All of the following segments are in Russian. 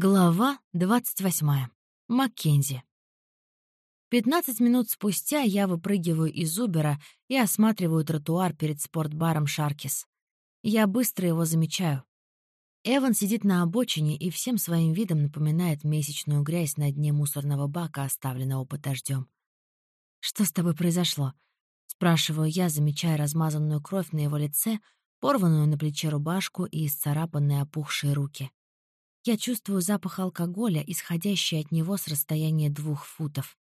Глава 28. Маккензи. 15 минут спустя я выпрыгиваю из Убера и осматриваю тротуар перед спортбаром «Шаркис». Я быстро его замечаю. Эван сидит на обочине и всем своим видом напоминает месячную грязь на дне мусорного бака, оставленного под. «Что с тобой произошло?» — спрашиваю я, замечая размазанную кровь на его лице, порванную на плече рубашку и исцарапанные опухшие руки. Я чувствую запах алкоголя, исходящий от него с расстояния двух футов.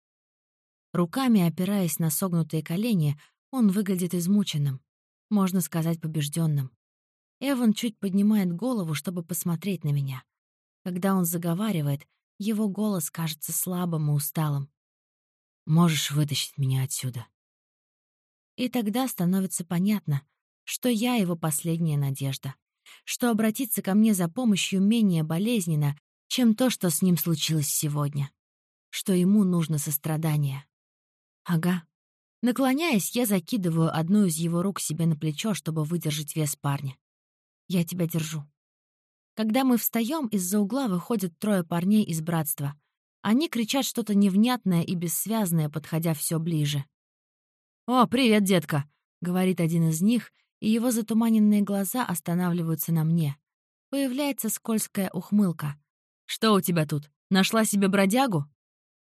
Руками опираясь на согнутые колени, он выглядит измученным, можно сказать, побежденным. Эван чуть поднимает голову, чтобы посмотреть на меня. Когда он заговаривает, его голос кажется слабым и усталым. «Можешь вытащить меня отсюда». И тогда становится понятно, что я его последняя надежда что обратиться ко мне за помощью менее болезненно, чем то, что с ним случилось сегодня. Что ему нужно сострадание. Ага. Наклоняясь, я закидываю одну из его рук себе на плечо, чтобы выдержать вес парня. Я тебя держу. Когда мы встаем, из-за угла выходят трое парней из братства. Они кричат что-то невнятное и бессвязное, подходя все ближе. «О, привет, детка!» — говорит один из них, и его затуманенные глаза останавливаются на мне. Появляется скользкая ухмылка. «Что у тебя тут? Нашла себе бродягу?»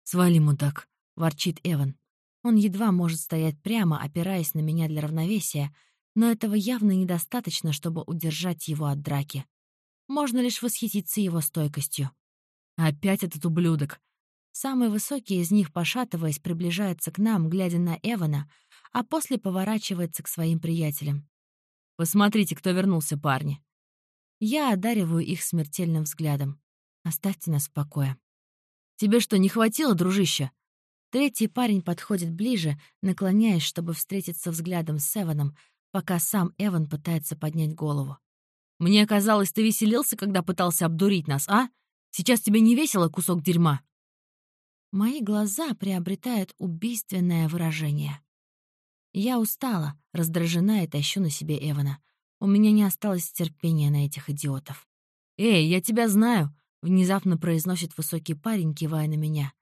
«Свали, мудак», — ворчит Эван. Он едва может стоять прямо, опираясь на меня для равновесия, но этого явно недостаточно, чтобы удержать его от драки. Можно лишь восхититься его стойкостью. Опять этот ублюдок. Самый высокий из них, пошатываясь, приближается к нам, глядя на Эвана, а после поворачивается к своим приятелям. Посмотрите, кто вернулся, парни. Я одариваю их смертельным взглядом. Оставьте нас в покое. Тебе что, не хватило, дружище? Третий парень подходит ближе, наклоняясь, чтобы встретиться взглядом с Эваном, пока сам Эван пытается поднять голову. «Мне казалось, ты веселился, когда пытался обдурить нас, а? Сейчас тебе не весело, кусок дерьма?» Мои глаза приобретают убийственное выражение. Я устала, раздражена и тащу на себе Эвана. У меня не осталось терпения на этих идиотов. «Эй, я тебя знаю!» — внезапно произносит высокий парень, кивая на меня.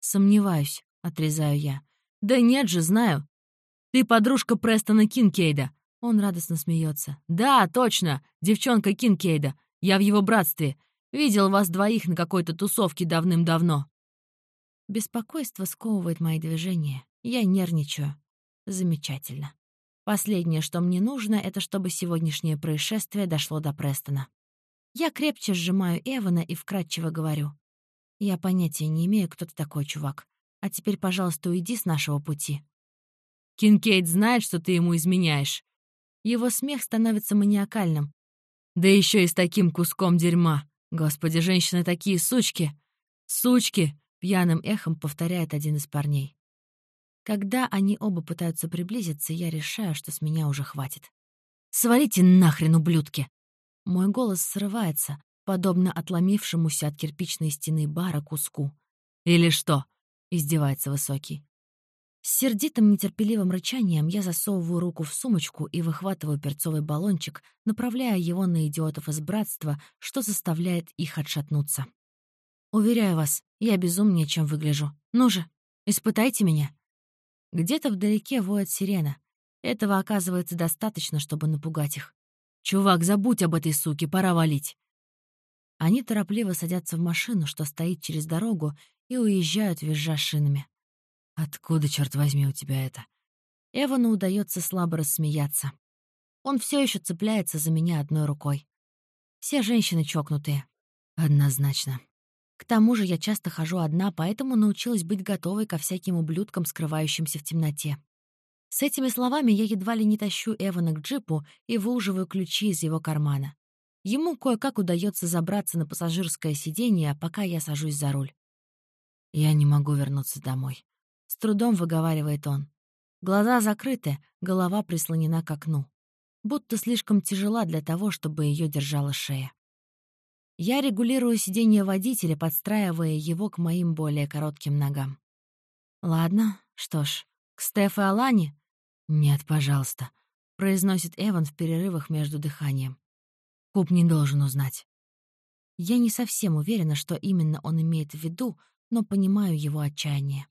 «Сомневаюсь», — отрезаю я. «Да нет же, знаю. Ты подружка Престона Кинкейда». Он радостно смеется. «Да, точно, девчонка Кинкейда. Я в его братстве. Видел вас двоих на какой-то тусовке давным-давно». Беспокойство сковывает мои движения. Я нервничаю. Замечательно. Последнее, что мне нужно, это чтобы сегодняшнее происшествие дошло до Престона. Я крепче сжимаю Эвана и вкратчиво говорю. Я понятия не имею, кто ты такой, чувак. А теперь, пожалуйста, уйди с нашего пути. Кинкейд знает, что ты ему изменяешь. Его смех становится маниакальным. Да еще и с таким куском дерьма. Господи, женщины такие сучки. Сучки, пьяным эхом повторяет один из парней. Когда они оба пытаются приблизиться, я решаю, что с меня уже хватит. «Свалите нахрен, ублюдки!» Мой голос срывается, подобно отломившемуся от кирпичной стены бара куску. «Или что?» — издевается Высокий. С сердитым нетерпеливым рычанием я засовываю руку в сумочку и выхватываю перцовый баллончик, направляя его на идиотов из братства, что заставляет их отшатнуться. «Уверяю вас, я безумнее, чем выгляжу. Ну же, испытайте меня!» Где-то вдалеке воет сирена. Этого оказывается достаточно, чтобы напугать их. «Чувак, забудь об этой суке, пора валить!» Они торопливо садятся в машину, что стоит через дорогу, и уезжают, визжа шинами. «Откуда, черт возьми, у тебя это?» Эвану удается слабо рассмеяться. Он все еще цепляется за меня одной рукой. Все женщины чокнутые. Однозначно. К тому же я часто хожу одна, поэтому научилась быть готовой ко всяким ублюдкам, скрывающимся в темноте. С этими словами я едва ли не тащу Эвана к джипу и выуживаю ключи из его кармана. Ему кое-как удается забраться на пассажирское сиденье, пока я сажусь за руль. «Я не могу вернуться домой», — с трудом выговаривает он. Глаза закрыты, голова прислонена к окну. Будто слишком тяжела для того, чтобы ее держала шея. Я регулирую сиденье водителя, подстраивая его к моим более коротким ногам. «Ладно, что ж, к Стеф и Алане?» «Нет, пожалуйста», — произносит Эван в перерывах между дыханием. «Куб не должен узнать». Я не совсем уверена, что именно он имеет в виду, но понимаю его отчаяние.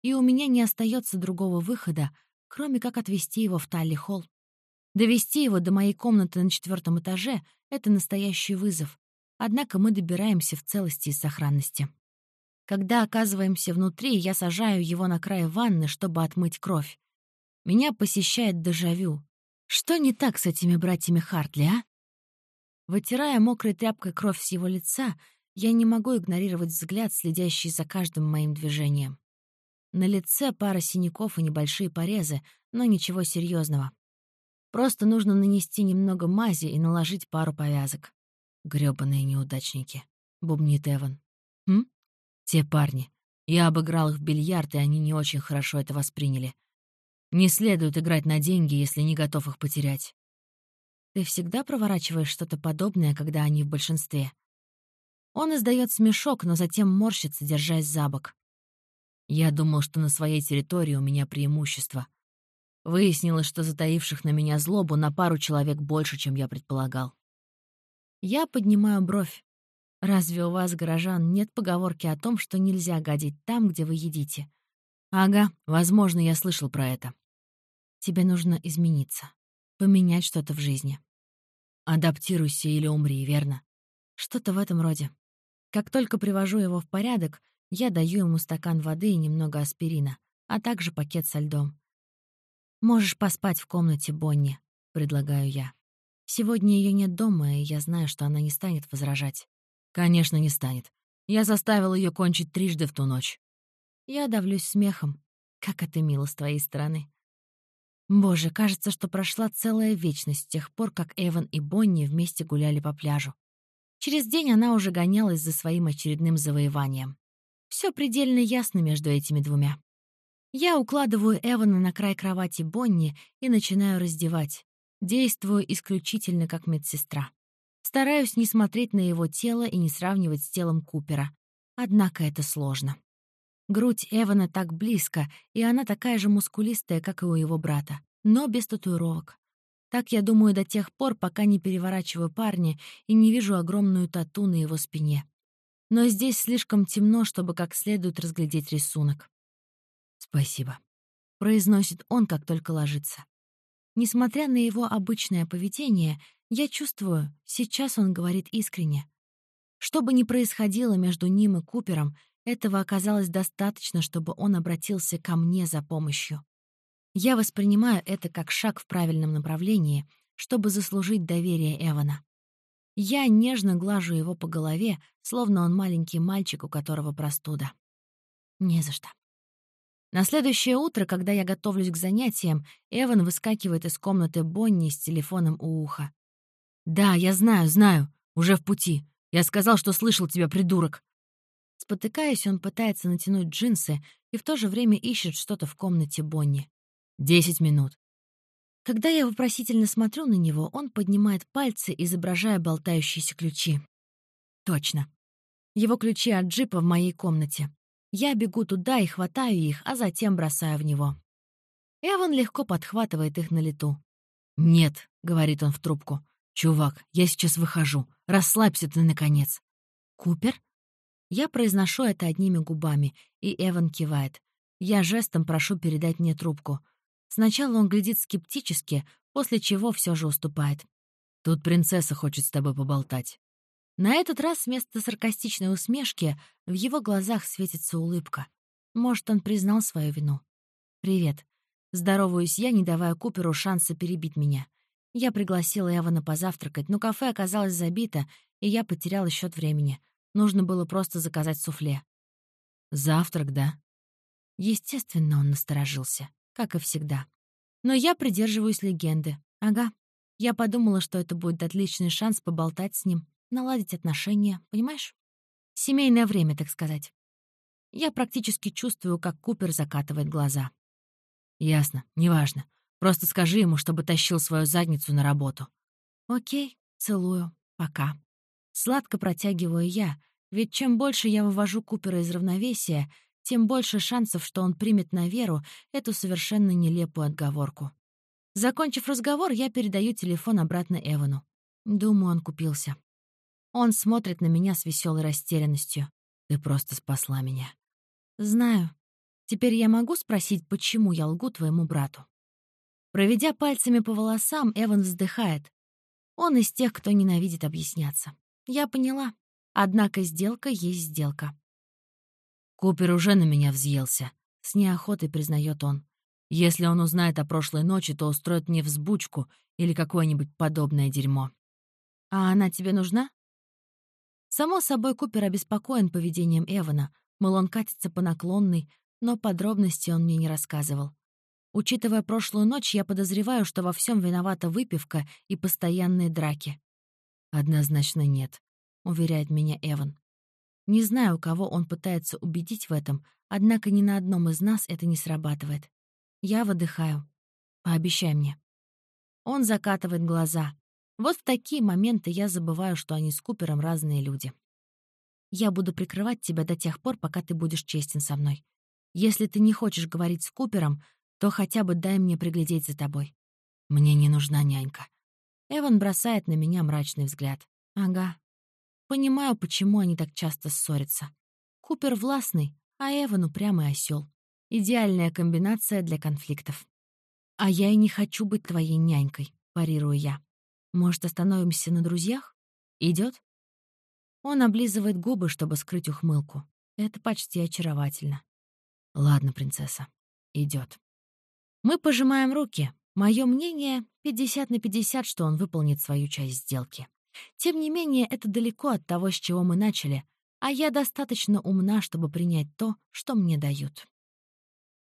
И у меня не остается другого выхода, кроме как отвезти его в Талли-холл. Довести его до моей комнаты на четвертом этаже — это настоящий вызов. Однако мы добираемся в целости и сохранности. Когда оказываемся внутри, я сажаю его на край ванны, чтобы отмыть кровь. Меня посещает дежавю. Что не так с этими братьями Хартли, а? Вытирая мокрой тряпкой кровь с его лица, я не могу игнорировать взгляд, следящий за каждым моим движением. На лице пара синяков и небольшие порезы, но ничего серьезного. Просто нужно нанести немного мази и наложить пару повязок. Грёбаные неудачники, — бубнит Эван. Хм? Те парни. Я обыграл их в бильярд, и они не очень хорошо это восприняли. Не следует играть на деньги, если не готов их потерять. Ты всегда проворачиваешь что-то подобное, когда они в большинстве. Он издает смешок, но затем морщится, держась за бок. Я думал, что на своей территории у меня преимущество. Выяснилось, что затаивших на меня злобу на пару человек больше, чем я предполагал. Я поднимаю бровь. Разве у вас, горожан, нет поговорки о том, что нельзя гадить там, где вы едите? Ага, возможно, я слышал про это. Тебе нужно измениться, поменять что-то в жизни. Адаптируйся или умри, верно? Что-то в этом роде. Как только привожу его в порядок, я даю ему стакан воды и немного аспирина, а также пакет со льдом. «Можешь поспать в комнате Бонни», — предлагаю я. Сегодня ее нет дома, и я знаю, что она не станет возражать. Конечно, не станет. Я заставил ее кончить трижды в ту ночь. Я давлюсь смехом. Как это мило с твоей стороны. Боже, кажется, что прошла целая вечность с тех пор, как Эван и Бонни вместе гуляли по пляжу. Через день она уже гонялась за своим очередным завоеванием. Все предельно ясно между этими двумя. Я укладываю Эвана на край кровати Бонни и начинаю раздевать. Действую исключительно как медсестра. Стараюсь не смотреть на его тело и не сравнивать с телом Купера. Однако это сложно. Грудь Эвана так близко, и она такая же мускулистая, как и у его брата, но без татуировок. Так я думаю до тех пор, пока не переворачиваю парня и не вижу огромную тату на его спине. Но здесь слишком темно, чтобы как следует разглядеть рисунок. «Спасибо», — произносит он, как только ложится. Несмотря на его обычное поведение, я чувствую, сейчас он говорит искренне. Что бы ни происходило между ним и Купером, этого оказалось достаточно, чтобы он обратился ко мне за помощью. Я воспринимаю это как шаг в правильном направлении, чтобы заслужить доверие Эвана. Я нежно глажу его по голове, словно он маленький мальчик, у которого простуда. Не за что. На следующее утро, когда я готовлюсь к занятиям, Эван выскакивает из комнаты Бонни с телефоном у уха. «Да, я знаю, знаю. Уже в пути. Я сказал, что слышал тебя, придурок». Спотыкаясь, он пытается натянуть джинсы и в то же время ищет что-то в комнате Бонни. «Десять минут». Когда я вопросительно смотрю на него, он поднимает пальцы, изображая болтающиеся ключи. Точно. Его ключи от джипа в моей комнате. Я бегу туда и хватаю их, а затем бросаю в него. Эван легко подхватывает их на лету. «Нет», — говорит он в трубку. «Чувак, я сейчас выхожу. Расслабься ты, наконец». «Купер?» Я произношу это одними губами, и Эван кивает. Я жестом прошу передать мне трубку. Сначала он глядит скептически, после чего все же уступает. «Тут принцесса хочет с тобой поболтать». На этот раз вместо саркастичной усмешки в его глазах светится улыбка. Может, он признал свою вину. «Привет». Здороваюсь я, не давая Куперу шанса перебить меня. Я пригласила Эвана позавтракать, но кафе оказалось забито, и я потеряла счет времени. Нужно было просто заказать суфле. «Завтрак, да?» Естественно, он насторожился, как и всегда. Но я придерживаюсь легенды. Ага. Я подумала, что это будет отличный шанс поболтать с ним, наладить отношения, понимаешь? Семейное время, так сказать. Я практически чувствую, как Купер закатывает глаза. «Ясно, неважно. Просто скажи ему, чтобы тащил свою задницу на работу». «Окей, целую. Пока». Сладко протягиваю я, ведь чем больше я вывожу Купера из равновесия, тем больше шансов, что он примет на веру эту совершенно нелепую отговорку. Закончив разговор, я передаю телефон обратно Эвану. Думаю, он купился. Он смотрит на меня с веселой растерянностью. «Ты просто спасла меня». «Знаю. Теперь я могу спросить, почему я лгу твоему брату?» Проведя пальцами по волосам, Эван вздыхает. Он из тех, кто ненавидит объясняться. Я поняла. Однако сделка есть сделка. Купер уже на меня взъелся. С неохотой признает он. Если он узнает о прошлой ночи, то устроит мне взбучку или какое-нибудь подобное дерьмо. А она тебе нужна? Само собой, Купер обеспокоен поведением Эвана, мол, он катится по наклонной, но подробности он мне не рассказывал. Учитывая прошлую ночь, я подозреваю, что во всем виновата выпивка и постоянные драки. «Однозначно нет», — уверяет меня Эван. Не знаю, кого он пытается убедить в этом, однако ни на одном из нас это не срабатывает. Я выдыхаю. Пообещай мне. Он закатывает глаза. Вот в такие моменты я забываю, что они с Купером разные люди. Я буду прикрывать тебя до тех пор, пока ты будешь честен со мной. Если ты не хочешь говорить с Купером, то хотя бы дай мне приглядеть за тобой. Мне не нужна нянька. Эван бросает на меня мрачный взгляд. Ага. Понимаю, почему они так часто ссорятся. Купер властный, а Эван упрямый осел. Идеальная комбинация для конфликтов. «А я и не хочу быть твоей нянькой», — парирую я. «Может, остановимся на друзьях? Идет? Он облизывает губы, чтобы скрыть ухмылку. Это почти очаровательно. «Ладно, принцесса, идет. Мы пожимаем руки. Мое мнение — 50 на 50, что он выполнит свою часть сделки. Тем не менее, это далеко от того, с чего мы начали, а я достаточно умна, чтобы принять то, что мне дают.